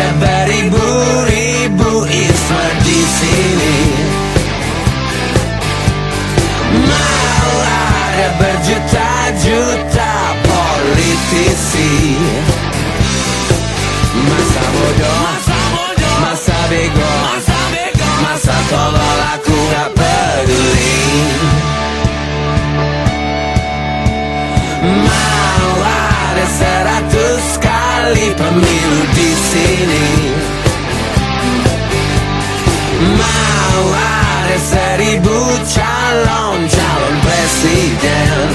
ada beribu-ribu isma di sini. Malah ada berjuta-juta politisi. Masa bodoh, masa, bodoh, masa bego, masa, bego, masa tolol aku gak peduli. Pemilu di sini. Mau ada seribu calon calon presiden.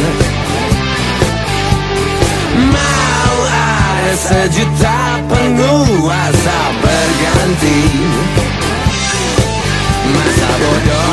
Mau ada sejuta penguasa berganti. Masa bodoh